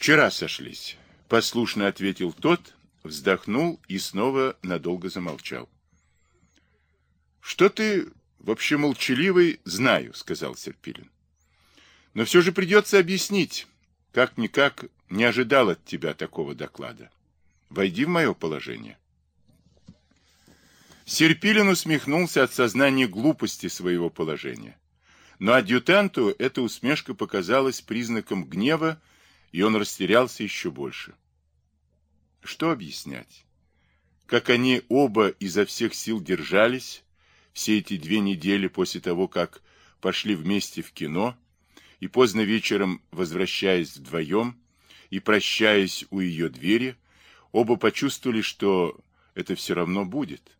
Вчера сошлись, послушно ответил тот, вздохнул и снова надолго замолчал. Что ты вообще молчаливый, знаю, сказал Серпилин. Но все же придется объяснить, как-никак не ожидал от тебя такого доклада. Войди в мое положение. Серпилин усмехнулся от сознания глупости своего положения. Но адъютанту эта усмешка показалась признаком гнева, и он растерялся еще больше. Что объяснять? Как они оба изо всех сил держались все эти две недели после того, как пошли вместе в кино, и поздно вечером, возвращаясь вдвоем и прощаясь у ее двери, оба почувствовали, что это все равно будет.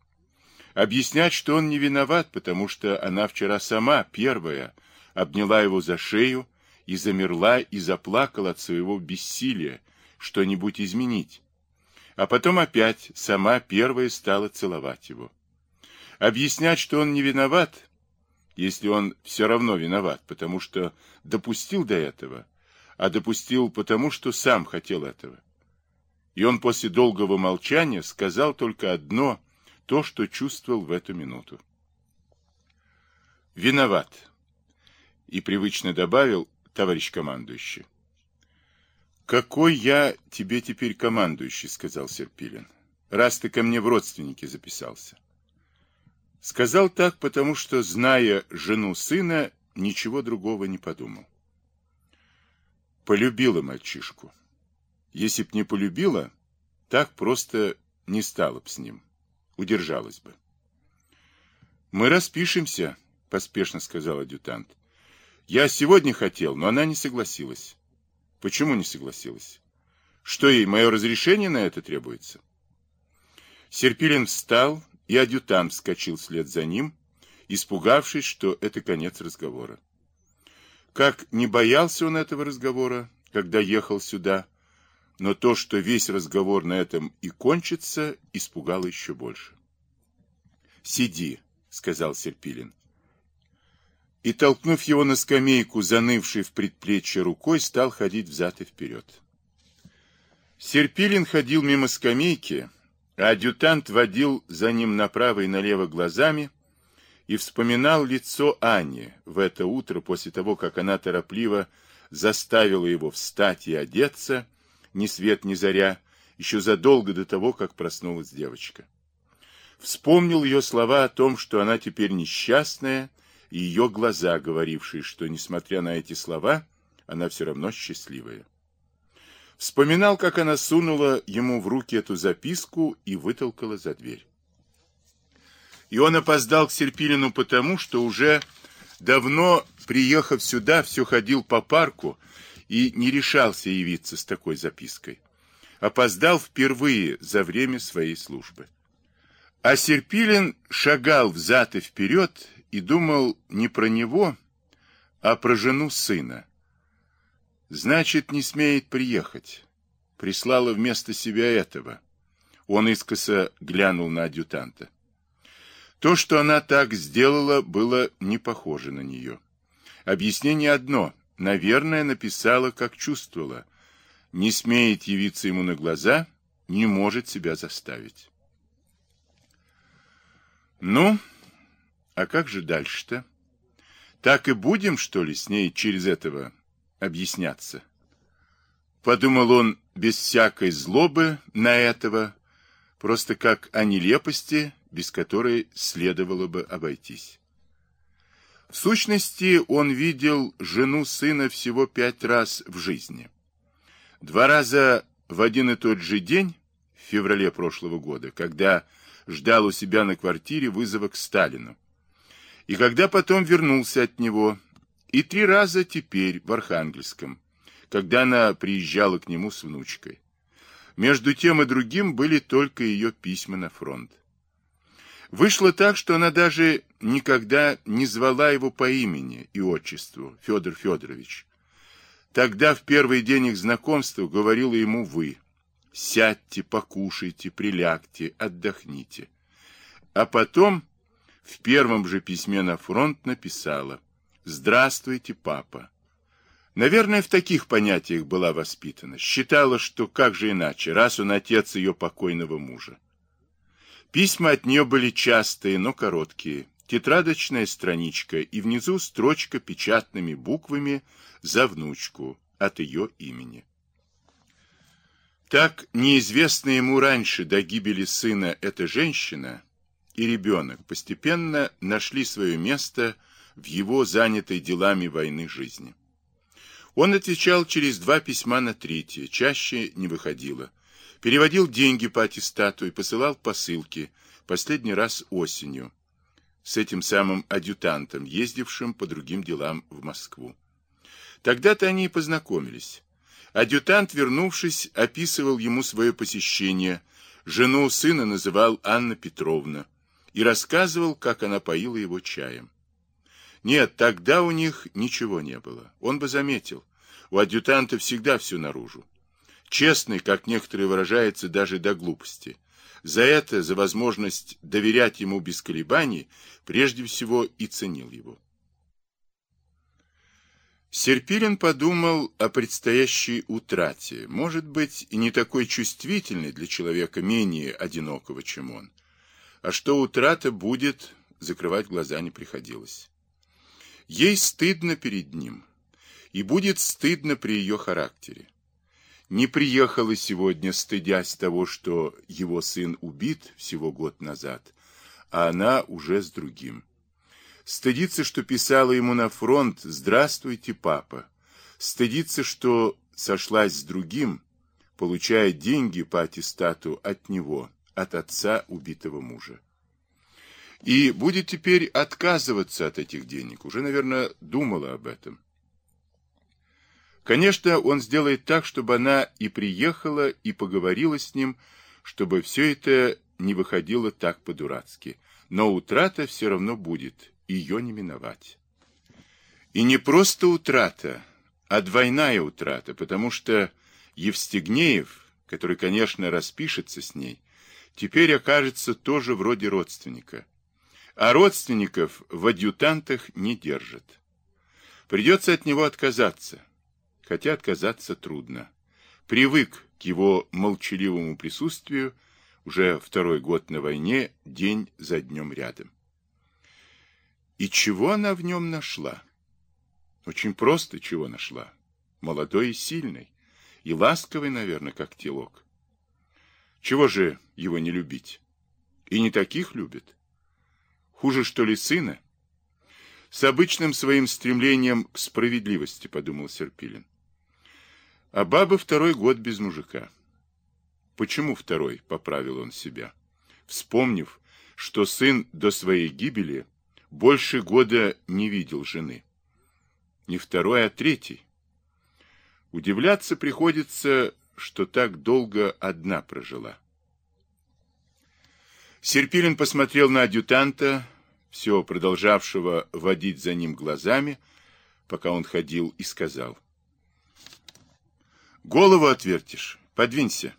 Объяснять, что он не виноват, потому что она вчера сама, первая, обняла его за шею и замерла и заплакала от своего бессилия что-нибудь изменить. А потом опять сама первая стала целовать его. Объяснять, что он не виноват, если он все равно виноват, потому что допустил до этого, а допустил потому, что сам хотел этого. И он после долгого молчания сказал только одно, то, что чувствовал в эту минуту. «Виноват», и привычно добавил товарищ командующий. «Какой я тебе теперь командующий?» — сказал Серпилин. «Раз ты ко мне в родственники записался». Сказал так, потому что, зная жену сына, ничего другого не подумал. Полюбила мальчишку. Если б не полюбила, так просто не стала б с ним. Удержалась бы. «Мы распишемся», — поспешно сказал адъютант. «Я сегодня хотел, но она не согласилась». «Почему не согласилась? Что ей, мое разрешение на это требуется?» Серпилин встал, и адъютант вскочил вслед за ним, испугавшись, что это конец разговора. Как не боялся он этого разговора, когда ехал сюда, но то, что весь разговор на этом и кончится, испугало еще больше. «Сиди», — сказал Серпилин. И, толкнув его на скамейку, занывший в предплечье рукой, стал ходить взад и вперед. Серпилин ходил мимо скамейки, адъютант водил за ним направо и налево глазами и вспоминал лицо Ани в это утро после того, как она торопливо заставила его встать и одеться, ни свет ни заря, еще задолго до того, как проснулась девочка. Вспомнил ее слова о том, что она теперь несчастная, ее глаза, говорившие, что, несмотря на эти слова, она все равно счастливая. Вспоминал, как она сунула ему в руки эту записку и вытолкала за дверь. И он опоздал к Серпилину потому, что уже давно, приехав сюда, все ходил по парку и не решался явиться с такой запиской. Опоздал впервые за время своей службы. А Серпилин шагал взад и вперед и думал не про него, а про жену сына, Значит, не смеет приехать. Прислала вместо себя этого. Он искоса глянул на адъютанта. То, что она так сделала, было не похоже на нее. Объяснение одно. Наверное, написала, как чувствовала. Не смеет явиться ему на глаза, не может себя заставить. Ну, а как же дальше-то? Так и будем, что ли, с ней через этого объясняться. Подумал он без всякой злобы на этого, просто как о нелепости, без которой следовало бы обойтись. В сущности, он видел жену сына всего пять раз в жизни. Два раза в один и тот же день, в феврале прошлого года, когда ждал у себя на квартире вызова к Сталину, и когда потом вернулся от него, и три раза теперь в Архангельском, когда она приезжала к нему с внучкой. Между тем и другим были только ее письма на фронт. Вышло так, что она даже никогда не звала его по имени и отчеству, Федор Федорович. Тогда, в первый день их знакомства, говорила ему «вы». «Сядьте, покушайте, прилягте, отдохните». А потом в первом же письме на фронт написала – Здравствуйте, папа. Наверное, в таких понятиях была воспитана. Считала, что как же иначе, раз он отец ее покойного мужа. Письма от нее были частые, но короткие. Тетрадочная страничка и внизу строчка печатными буквами за внучку от ее имени. Так неизвестная ему раньше до гибели сына эта женщина и ребенок постепенно нашли свое место в его занятой делами войны жизни. Он отвечал через два письма на третье, чаще не выходило. Переводил деньги по аттестату и посылал посылки, последний раз осенью, с этим самым адъютантом, ездившим по другим делам в Москву. Тогда-то они и познакомились. Адъютант, вернувшись, описывал ему свое посещение, жену сына называл Анна Петровна и рассказывал, как она поила его чаем. Нет, тогда у них ничего не было. Он бы заметил. У адъютанта всегда все наружу. Честный, как некоторые выражаются, даже до глупости. За это, за возможность доверять ему без колебаний, прежде всего и ценил его. Серпилин подумал о предстоящей утрате, может быть, и не такой чувствительной для человека менее одинокого, чем он. А что утрата будет, закрывать глаза не приходилось. Ей стыдно перед ним, и будет стыдно при ее характере. Не приехала сегодня, стыдясь того, что его сын убит всего год назад, а она уже с другим. Стыдится, что писала ему на фронт «Здравствуйте, папа». Стыдится, что сошлась с другим, получая деньги по аттестату от него, от отца убитого мужа. И будет теперь отказываться от этих денег. Уже, наверное, думала об этом. Конечно, он сделает так, чтобы она и приехала, и поговорила с ним, чтобы все это не выходило так по-дурацки. Но утрата все равно будет, ее не миновать. И не просто утрата, а двойная утрата, потому что Евстигнеев, который, конечно, распишется с ней, теперь окажется тоже вроде родственника а родственников в адъютантах не держит. Придется от него отказаться, хотя отказаться трудно. Привык к его молчаливому присутствию уже второй год на войне, день за днем рядом. И чего она в нем нашла? Очень просто чего нашла. Молодой и сильный, и ласковый, наверное, как телок. Чего же его не любить? И не таких любит. Хуже, что ли, сына? С обычным своим стремлением к справедливости, подумал Серпилин. А баба второй год без мужика. Почему второй? Поправил он себя. Вспомнив, что сын до своей гибели больше года не видел жены. Не второй, а третий. Удивляться приходится, что так долго одна прожила. Серпилин посмотрел на адъютанта, все продолжавшего водить за ним глазами, пока он ходил, и сказал. «Голову отвертишь, подвинься».